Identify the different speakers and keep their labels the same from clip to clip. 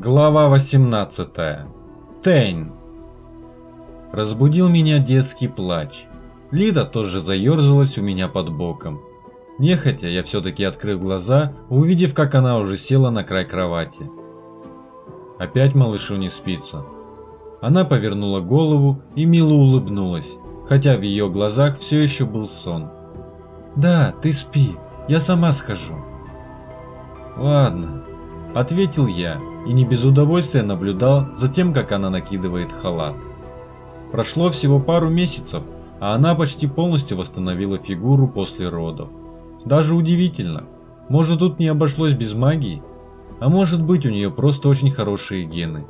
Speaker 1: Глава 18. Тейн. Разбудил меня детский плач. Лида тоже заерзалась у меня под боком. Нехотя я все-таки открыл глаза, увидев, как она уже села на край кровати. Опять малышу не спится. Она повернула голову и мило улыбнулась, хотя в ее глазах все еще был сон. «Да, ты спи, я сама схожу». «Ладно», – ответил я и не без удовольствия наблюдал за тем, как она накидывает халат. Прошло всего пару месяцев, а она почти полностью восстановила фигуру после родов. Даже удивительно, может тут не обошлось без магии? А может быть у нее просто очень хорошие гены.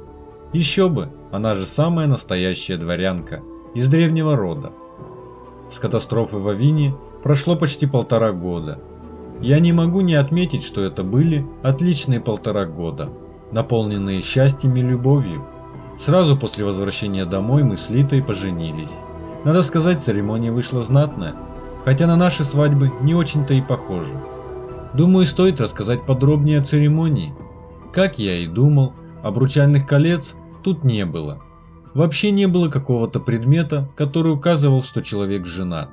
Speaker 1: Еще бы, она же самая настоящая дворянка, из древнего рода. С катастрофы в Авине прошло почти полтора года. Я не могу не отметить, что это были отличные полтора года, наполненные счастьем и любовью. Сразу после возвращения домой мы с Литой поженились. Надо сказать, церемония вышла знатная, хотя на наши свадьбы не очень-то и похожи. Думаю, стоит рассказать подробнее о церемонии. Как я и думал, обручальных колец тут не было. Вообще не было какого-то предмета, который указывал, что человек женат.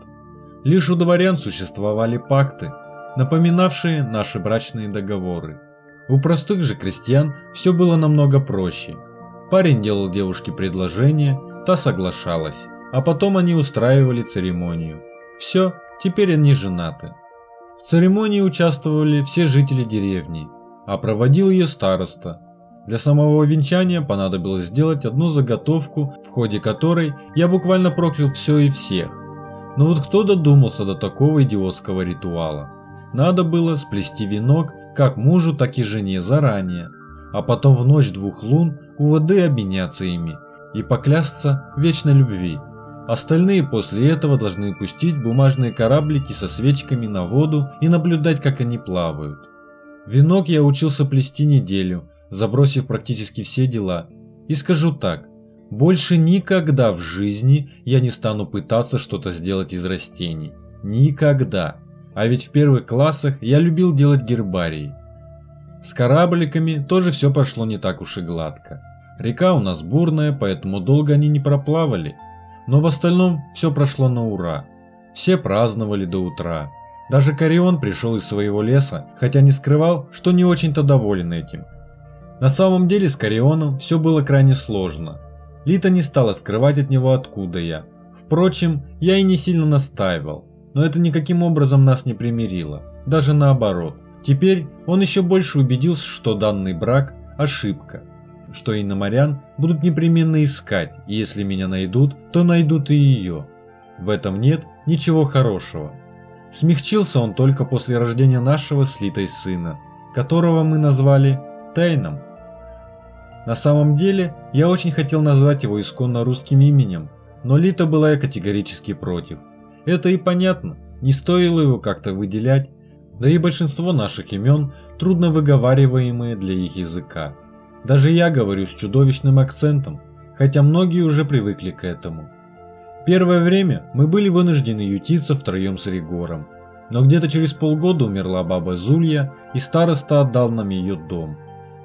Speaker 1: Лишь у дворян существовали пакты, напоминавшие наши брачные договоры. У простых же крестьян все было намного проще. Парень делал девушке предложение, та соглашалась, а потом они устраивали церемонию. Все, теперь они женаты. В церемонии участвовали все жители деревни, а проводил ее староста. Для самого венчания понадобилось сделать одну заготовку, в ходе которой я буквально проклял все и всех. Но вот кто додумался до такого идиотского ритуала? Надо было сплести венок как мужу, так и жене заранее, а потом в ночь двух лун у воды обменяться ими и поклясться вечной любви. Остальные после этого должны пустить бумажные кораблики со свечками на воду и наблюдать, как они плавают. Венок я учился плести неделю, забросив практически все дела. И скажу так, больше никогда в жизни я не стану пытаться что-то сделать из растений. Никогда. А ведь в первых классах я любил делать гербарии. С корабликами тоже все пошло не так уж и гладко. Река у нас бурная, поэтому долго они не проплавали. Но в остальном все прошло на ура. Все праздновали до утра. Даже Карион пришел из своего леса, хотя не скрывал, что не очень-то доволен этим. На самом деле с Карионом все было крайне сложно. Лита не стала скрывать от него откуда я. Впрочем, я и не сильно настаивал, но это никаким образом нас не примирило. Даже наоборот. Теперь он еще больше убедился, что данный брак – ошибка что и на морян будут непременно искать, и если меня найдут, то найдут и ее. В этом нет ничего хорошего. Смягчился он только после рождения нашего слитой сына, которого мы назвали Тайном. На самом деле, я очень хотел назвать его исконно русским именем, но Лита была категорически против. Это и понятно, не стоило его как-то выделять, да и большинство наших имен трудно выговариваемые для их языка. Даже я говорю с чудовищным акцентом, хотя многие уже привыкли к этому. Первое время мы были вынуждены ютиться втроем с Ригором, но где-то через полгода умерла баба Зулья, и староста отдал нам ее дом.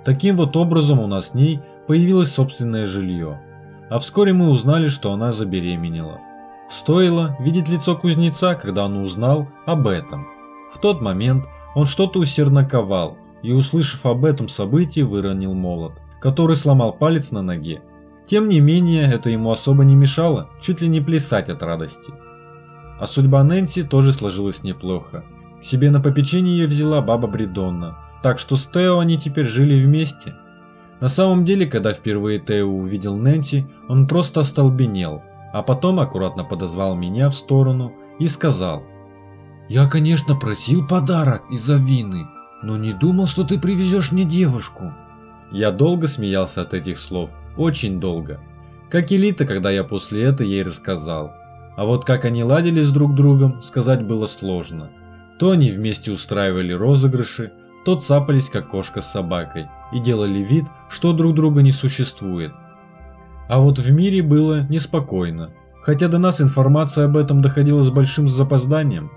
Speaker 1: Таким вот образом у нас с ней появилось собственное жилье. А вскоре мы узнали, что она забеременела. Стоило видеть лицо кузнеца, когда он узнал об этом. В тот момент он что-то усердно ковал, и, услышав об этом событии, выронил молот, который сломал палец на ноге. Тем не менее, это ему особо не мешало, чуть ли не плясать от радости. А судьба Нэнси тоже сложилась неплохо. К себе на попечение ее взяла баба Бридонна, так что с Тео они теперь жили вместе. На самом деле, когда впервые Тео увидел Нэнси, он просто остолбенел, а потом аккуратно подозвал меня в сторону и сказал «Я, конечно, просил подарок из-за вины, но не думал, что ты привезешь мне девушку. Я долго смеялся от этих слов, очень долго. Как и Лита, когда я после этого ей рассказал. А вот как они ладили с друг другом, сказать было сложно. То они вместе устраивали розыгрыши, то цапались как кошка с собакой и делали вид, что друг друга не существует. А вот в мире было неспокойно, хотя до нас информация об этом доходила с большим запозданием.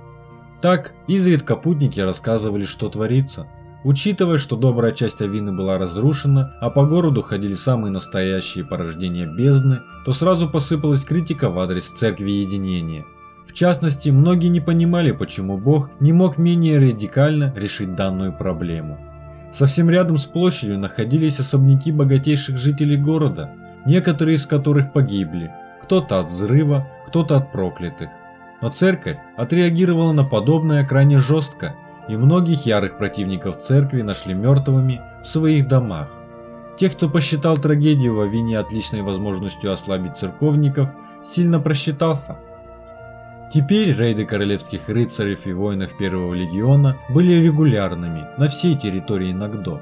Speaker 1: Так, изредка путники рассказывали, что творится. Учитывая, что добрая часть Авины была разрушена, а по городу ходили самые настоящие порождения бездны, то сразу посыпалась критика в адрес Церкви Единения. В частности, многие не понимали, почему Бог не мог менее радикально решить данную проблему. Совсем рядом с площадью находились особняки богатейших жителей города, некоторые из которых погибли, кто-то от взрыва, кто-то от проклятых. Но церковь отреагировала на подобное крайне жестко и многих ярых противников церкви нашли мертвыми в своих домах. Тех, кто посчитал трагедию во вине отличной возможностью ослабить церковников, сильно просчитался. Теперь рейды королевских рыцарей и воинов Первого легиона были регулярными на всей территории Нагдо.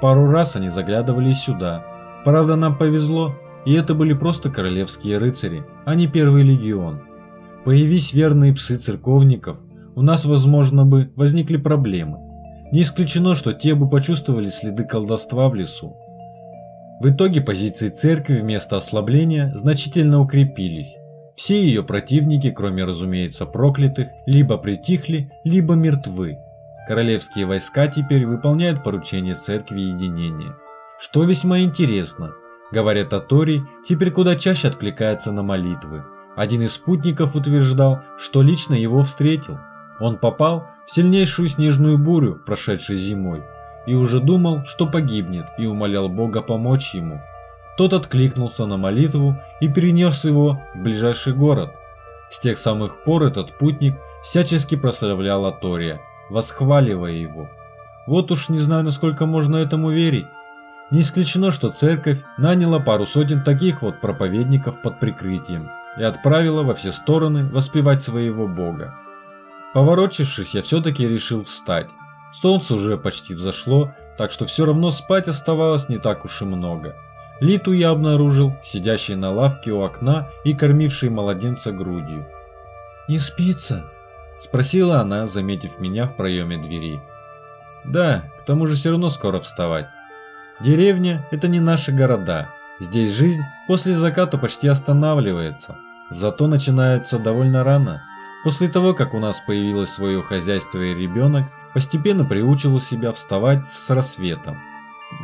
Speaker 1: Пару раз они заглядывали сюда. Правда, нам повезло, и это были просто королевские рыцари, а не Первый легион. Появись верные псы церковников, у нас, возможно, бы возникли проблемы. Не исключено, что те бы почувствовали следы колдовства в лесу. В итоге позиции церкви вместо ослабления значительно укрепились. Все ее противники, кроме, разумеется, проклятых, либо притихли, либо мертвы. Королевские войска теперь выполняют поручения церкви единения. Что весьма интересно, говорят о Тори, теперь куда чаще откликается на молитвы. Один из спутников утверждал, что лично его встретил. Он попал в сильнейшую снежную бурю, прошедшей зимой, и уже думал, что погибнет, и умолял Бога помочь ему. Тот откликнулся на молитву и перенес его в ближайший город. С тех самых пор этот путник всячески прославлял Атория, восхваливая его. Вот уж не знаю, насколько можно этому верить. Не исключено, что церковь наняла пару сотен таких вот проповедников под прикрытием и отправила во все стороны воспевать своего бога. Поворочившись, я все-таки решил встать. Солнце уже почти взошло, так что все равно спать оставалось не так уж и много. Литу я обнаружил, сидящей на лавке у окна и кормившей младенца грудью. «Не спится?» – спросила она, заметив меня в проеме двери. «Да, к тому же все равно скоро вставать. Деревня – это не наши города. Здесь жизнь после заката почти останавливается, зато начинается довольно рано». После того, как у нас появилось свое хозяйство и ребенок, постепенно приучил себя вставать с рассветом.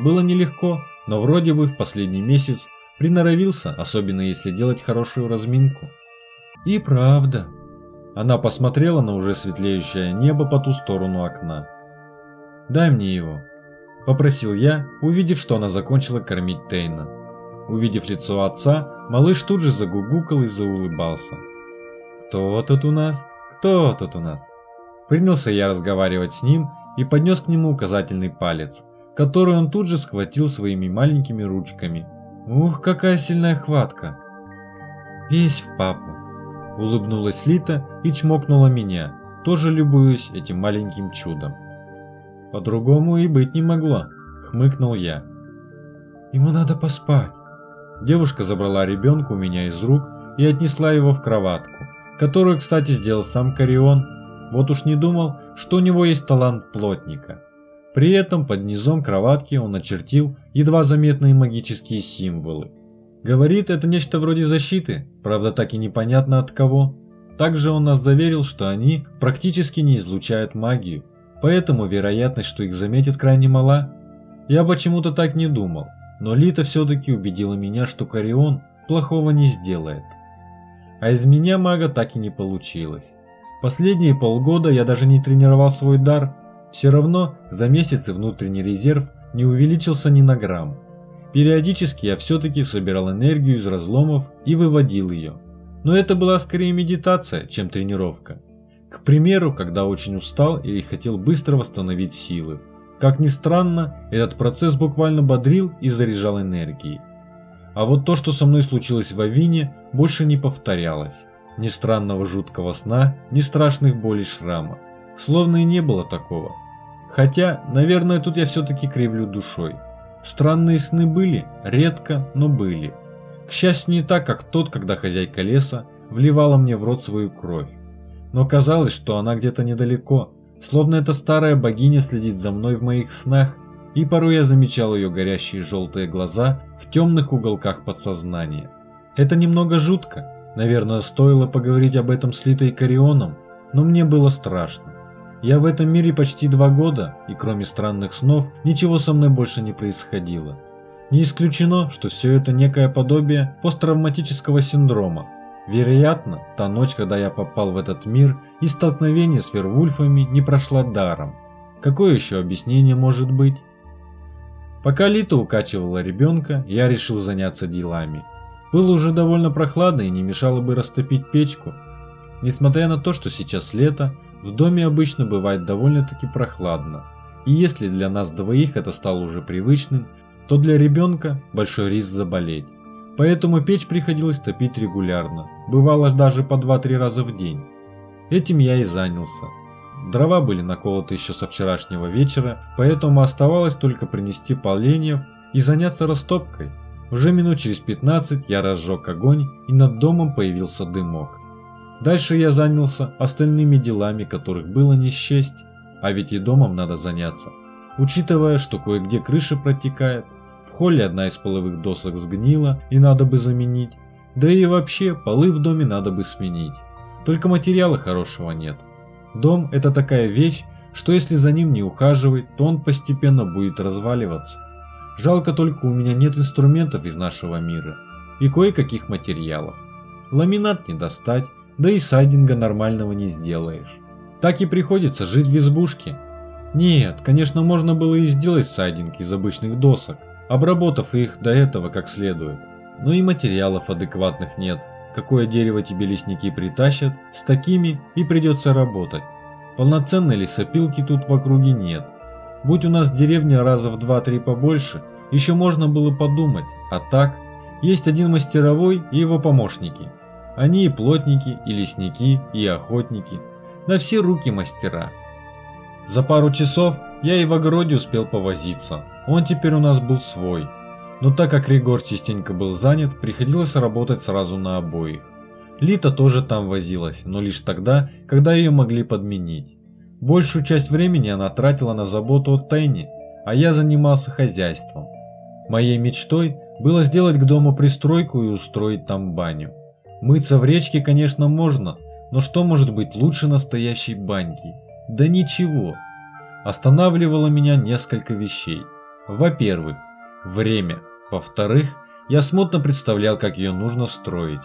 Speaker 1: Было нелегко, но вроде бы в последний месяц приноровился, особенно если делать хорошую разминку. И правда. Она посмотрела на уже светлеющее небо по ту сторону окна. «Дай мне его», – попросил я, увидев, что она закончила кормить Тейна. Увидев лицо отца, малыш тут же загугукал и заулыбался. «Кто тут у нас? Кто тут у нас?» Принялся я разговаривать с ним и поднес к нему указательный палец, который он тут же схватил своими маленькими ручками. Ух, какая сильная хватка! Весь в папу. Улыбнулась Лита и чмокнула меня, тоже любуясь этим маленьким чудом. По-другому и быть не могло, хмыкнул я. Ему надо поспать. Девушка забрала ребенка у меня из рук и отнесла его в кроватку которую, кстати, сделал сам Карион. Вот уж не думал, что у него есть талант плотника. При этом под низом кроватки он очертил едва заметные магические символы. Говорит, это нечто вроде защиты, правда так и непонятно от кого. Также он нас заверил, что они практически не излучают магию, поэтому вероятность, что их заметят, крайне мала. Я почему-то так не думал, но Лита все-таки убедила меня, что Карион плохого не сделает. А из меня мага так и не получилось. Последние полгода я даже не тренировал свой дар, все равно за месяцы внутренний резерв не увеличился ни на грамм. Периодически я все-таки собирал энергию из разломов и выводил ее. Но это была скорее медитация, чем тренировка. К примеру, когда очень устал или хотел быстро восстановить силы. Как ни странно, этот процесс буквально бодрил и заряжал энергией. А вот то, что со мной случилось в Авине, больше не повторялось. Ни странного жуткого сна, ни страшных болей шрама. Словно и не было такого. Хотя, наверное, тут я все-таки кривлю душой. Странные сны были, редко, но были. К счастью, не так, как тот, когда хозяйка леса вливала мне в рот свою кровь. Но казалось, что она где-то недалеко, словно эта старая богиня следит за мной в моих снах и порой я замечал ее горящие желтые глаза в темных уголках подсознания. Это немного жутко. Наверное, стоило поговорить об этом с Литой Карионом, но мне было страшно. Я в этом мире почти два года, и кроме странных снов, ничего со мной больше не происходило. Не исключено, что все это некое подобие посттравматического синдрома. Вероятно, та ночь, когда я попал в этот мир, и столкновение с Вервульфами не прошла даром. Какое еще объяснение может быть? Пока Лита укачивала ребенка, я решил заняться делами. Было уже довольно прохладно и не мешало бы растопить печку. Несмотря на то, что сейчас лето, в доме обычно бывает довольно-таки прохладно, и если для нас двоих это стало уже привычным, то для ребенка большой риск заболеть. Поэтому печь приходилось топить регулярно, бывало даже по 2-3 раза в день. Этим я и занялся. Дрова были наколоты еще со вчерашнего вечера, поэтому оставалось только принести поленьев и заняться растопкой. Уже минут через 15 я разжег огонь и над домом появился дымок. Дальше я занялся остальными делами, которых было не счесть, а ведь и домом надо заняться. Учитывая, что кое-где крыша протекает, в холле одна из половых досок сгнила и надо бы заменить, да и вообще полы в доме надо бы сменить. Только материала хорошего нет. Дом это такая вещь, что если за ним не ухаживать, то он постепенно будет разваливаться. Жалко только у меня нет инструментов из нашего мира и кое-каких материалов. Ламинат не достать, да и сайдинга нормального не сделаешь. Так и приходится жить в избушке. Нет, конечно, можно было и сделать сайдинг из обычных досок, обработав их до этого как следует. Но и материалов адекватных нет. Какое дерево тебе лесники притащат, с такими и придется работать. Полноценной лесопилки тут в округе нет. Будь у нас деревня раза в 2-3 побольше, еще можно было подумать, а так, есть один мастеровой и его помощники – они и плотники, и лесники, и охотники. На все руки мастера. За пару часов я и в огороде успел повозиться. Он теперь у нас был свой. Но так как Ригор частенько был занят, приходилось работать сразу на обоих. Лита тоже там возилась, но лишь тогда, когда ее могли подменить. Большую часть времени она тратила на заботу о Тенни, а я занимался хозяйством. Моей мечтой было сделать к дому пристройку и устроить там баню. Мыться в речке, конечно, можно, но что может быть лучше настоящей баньки? Да ничего. Останавливало меня несколько вещей. Во-первых, время. Во-вторых, я смутно представлял, как ее нужно строить.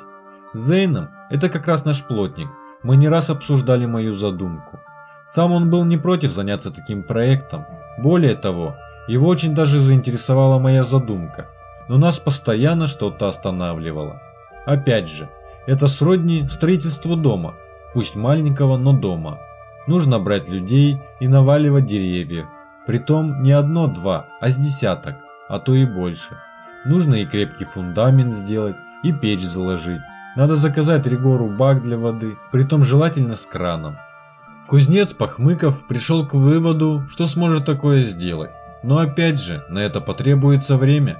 Speaker 1: Зейном, это как раз наш плотник, мы не раз обсуждали мою задумку. Сам он был не против заняться таким проектом. Более того, его очень даже заинтересовала моя задумка. Но нас постоянно что-то останавливало. Опять же, это сродни строительству дома, пусть маленького, но дома. Нужно брать людей и наваливать деревьев. Притом не одно-два, а с десяток, а то и больше. Нужно и крепкий фундамент сделать, и печь заложить. Надо заказать Ригору бак для воды, притом желательно с краном. Кузнец Пахмыков пришел к выводу, что сможет такое сделать. Но опять же, на это потребуется время.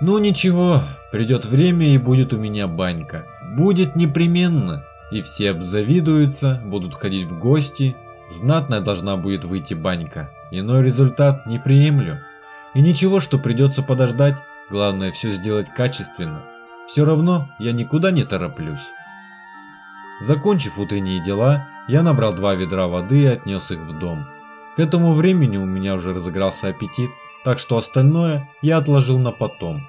Speaker 1: Ну ничего, придет время и будет у меня банька. Будет непременно, и все обзавидуются, будут ходить в гости. Знатная должна будет выйти банька, иной результат не приемлю. И ничего, что придется подождать, главное все сделать качественно. Все равно я никуда не тороплюсь. Закончив утренние дела, я набрал два ведра воды и отнес их в дом. К этому времени у меня уже разыгрался аппетит, так что остальное я отложил на потом.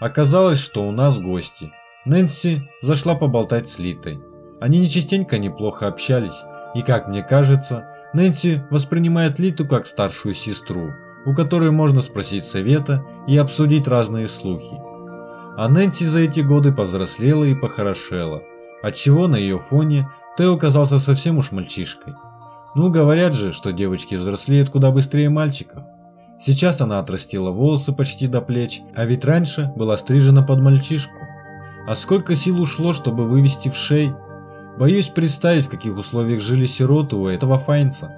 Speaker 1: Оказалось, что у нас гости – Нэнси зашла поболтать с Литой. Они не частенько неплохо общались, и, как мне кажется, Нэнси воспринимает Литу как старшую сестру, у которой можно спросить совета и обсудить разные слухи. А Нэнси за эти годы повзрослела и похорошела, отчего на ее фоне Тео казался совсем уж мальчишкой. Ну, говорят же, что девочки взрослеют куда быстрее мальчиков. Сейчас она отрастила волосы почти до плеч, а ведь раньше была стрижена под мальчишку. А сколько сил ушло, чтобы вывести в шей? Боюсь представить, в каких условиях жили сироты у этого Файнца.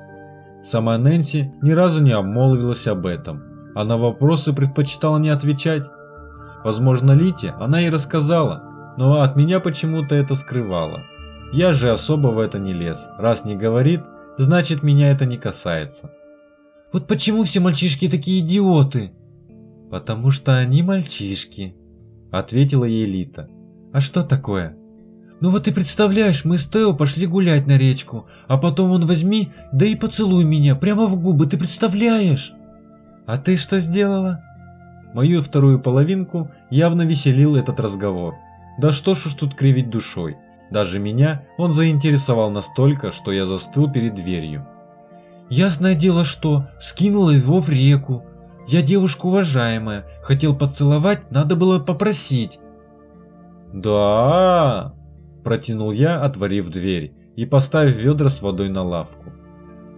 Speaker 1: Сама Нэнси ни разу не обмолвилась об этом, а на вопросы предпочитала не отвечать. Возможно, Лите она и рассказала, но от меня почему-то это скрывала. Я же особо в это не лез. Раз не говорит, значит меня это не касается.
Speaker 2: Вот почему все мальчишки такие идиоты?
Speaker 1: Потому что они мальчишки, ответила ей Лита.
Speaker 2: А что такое? Ну вот ты представляешь, мы с Тео пошли гулять на речку, а потом он возьми, да и поцелуй меня прямо в губы, ты представляешь?
Speaker 1: А ты что сделала? Мою вторую половинку явно веселил этот разговор. Да что ж уж тут кривить душой. Даже меня он заинтересовал настолько, что я застыл перед дверью.
Speaker 2: Ясное дело, что скинула его в реку. Я девушка уважаемая, хотел поцеловать, надо было попросить.
Speaker 1: Да, протянул я, отворив дверь и поставив ведра с водой на лавку.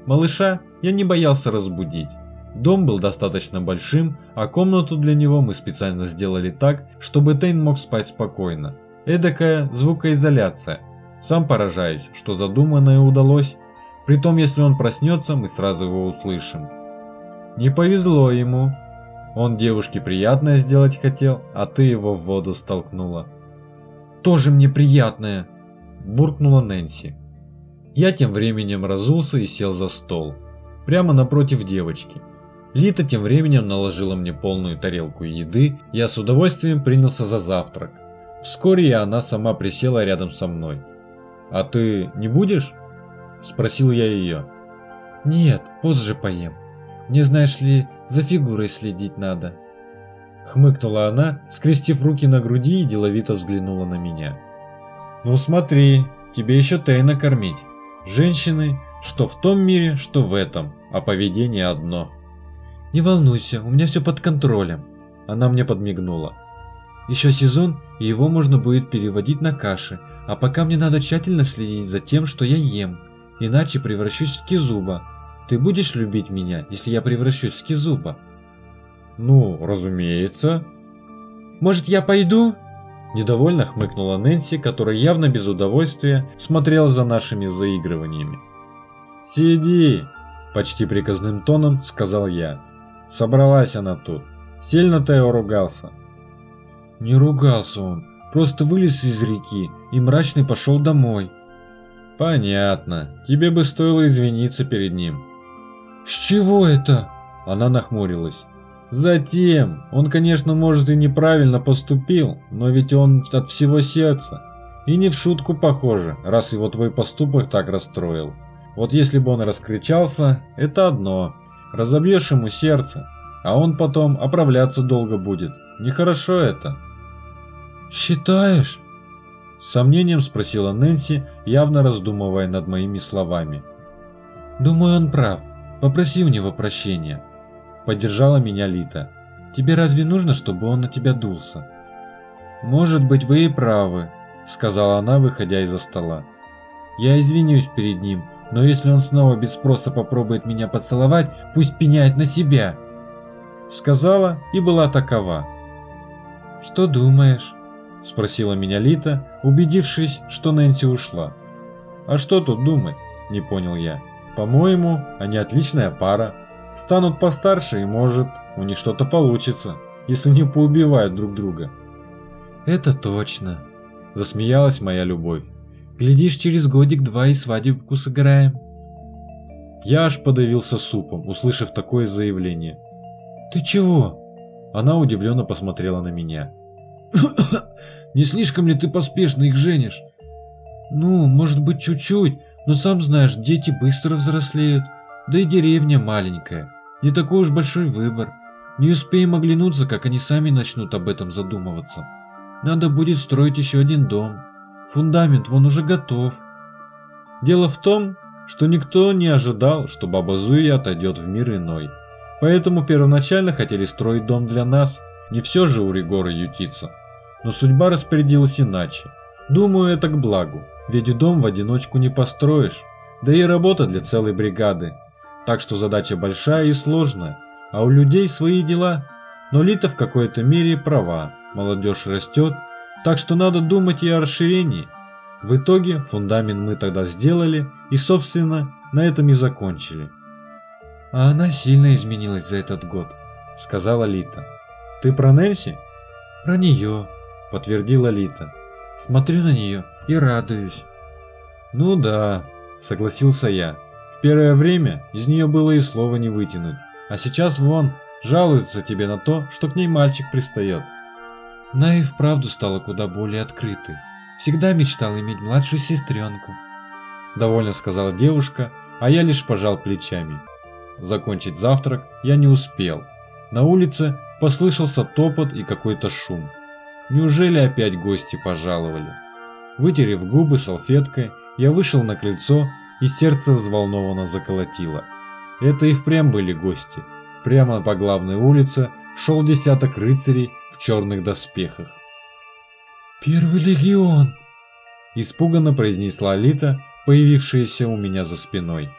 Speaker 1: Малыша я не боялся разбудить. Дом был достаточно большим, а комнату для него мы специально сделали так, чтобы Тейн мог спать спокойно. Эдакая звукоизоляция. Сам поражаюсь, что задуманное удалось. Притом, если он проснется, мы сразу его услышим. Не повезло ему. Он девушке приятное сделать хотел, а ты его в воду столкнула.
Speaker 2: Тоже мне приятное,
Speaker 1: буркнула Нэнси. Я тем временем разулся и сел за стол, прямо напротив девочки. Лита тем временем наложила мне полную тарелку еды, я с удовольствием принялся за завтрак. Вскоре и она сама присела рядом со мной. «А ты не будешь?» Спросил я ее.
Speaker 2: Нет, позже поем. Мне, знаешь ли, за фигурой следить надо.
Speaker 1: Хмыкнула она, скрестив руки на груди и деловито взглянула на меня. Ну смотри, тебе еще Тейна кормить. Женщины, что в том мире, что в этом, а поведение одно.
Speaker 2: Не волнуйся, у меня все под контролем.
Speaker 1: Она мне подмигнула.
Speaker 2: Еще сезон, и его можно будет переводить на каши, а пока мне надо тщательно следить за тем, что я ем иначе превращусь в Кизуба. Ты будешь любить меня, если я превращусь в Кизуба?
Speaker 1: Ну, разумеется.
Speaker 2: Может, я пойду?
Speaker 1: Недовольно хмыкнула Нэнси, которая явно без удовольствия смотрела за нашими заигрываниями. «Сиди!» – почти приказным тоном сказал я. Собралась она тут. Сильно Тео ругался.
Speaker 2: Не ругался он, просто вылез из реки и мрачный пошел домой.
Speaker 1: Понятно. Тебе бы стоило извиниться перед ним.
Speaker 2: С чего это?
Speaker 1: Она нахмурилась. Затем, он, конечно, может и неправильно поступил, но ведь он от всего сердца. И не в шутку похоже, раз его твой поступок так расстроил. Вот если бы он раскричался, это одно. Разобьешь ему сердце, а он потом оправляться долго будет. Нехорошо это.
Speaker 2: Считаешь?
Speaker 1: С сомнением спросила Нэнси, явно раздумывая над моими словами.
Speaker 2: «Думаю, он прав. Попроси у него прощения».
Speaker 1: Поддержала меня Лита.
Speaker 2: «Тебе разве нужно, чтобы он на тебя дулся?»
Speaker 1: «Может быть, вы и правы», — сказала она, выходя из-за стола.
Speaker 2: «Я извинюсь перед ним, но если он снова без спроса попробует меня поцеловать, пусть пеняет на себя».
Speaker 1: Сказала и была такова.
Speaker 2: «Что думаешь?»
Speaker 1: – спросила меня Лита, убедившись, что Нэнси ушла. «А что тут думать?» – не понял я. «По-моему, они отличная пара. Станут постарше и, может, у них что-то получится, если не поубивают друг друга».
Speaker 2: «Это точно», –
Speaker 1: засмеялась моя любовь.
Speaker 2: «Глядишь, через годик-два и свадебку сыграем».
Speaker 1: Я аж подавился супом, услышав такое заявление.
Speaker 2: «Ты чего?»
Speaker 1: Она удивленно посмотрела на меня.
Speaker 2: Не слишком ли ты поспешно их женишь? Ну, может быть, чуть-чуть, но сам знаешь, дети быстро взрослеют. Да и деревня маленькая. Не такой уж большой выбор. Не успеем оглянуться, как они сами начнут об этом задумываться. Надо будет строить еще один дом. Фундамент вон уже готов.
Speaker 1: Дело в том, что никто не ожидал, что Баба Зуя отойдет в мир иной. Поэтому первоначально хотели строить дом для нас. Не все же у Ригора ютиться. Но судьба распорядилась иначе. Думаю, это к благу, ведь дом в одиночку не построишь, да и работа для целой бригады. Так что задача большая и сложная, а у людей свои дела. Но Лита в какой-то мере права, молодежь растет, так что надо думать и о расширении. В итоге фундамент мы тогда сделали и, собственно, на этом и закончили.
Speaker 2: «А она сильно изменилась за этот год», — сказала Лита.
Speaker 1: «Ты про Нэнси?»
Speaker 2: «Про нее», –
Speaker 1: подтвердила Лита.
Speaker 2: «Смотрю на нее и радуюсь».
Speaker 1: «Ну да», – согласился я. «В первое время из нее было и слова не вытянуть, а сейчас вон, жалуется тебе на то, что к ней мальчик пристает».
Speaker 2: Она и вправду стала куда более открытой. Всегда мечтал иметь младшую сестренку.
Speaker 1: Довольно сказала девушка, а я лишь пожал плечами. Закончить завтрак я не успел. На улице послышался топот и какой-то шум. Неужели опять гости пожаловали? Вытерев губы салфеткой, я вышел на крыльцо, и сердце взволнованно заколотило. Это и впрямь были гости. Прямо по главной улице шел десяток рыцарей в черных доспехах.
Speaker 2: «Первый легион!»
Speaker 1: Испуганно произнесла Лита, появившаяся у меня за спиной.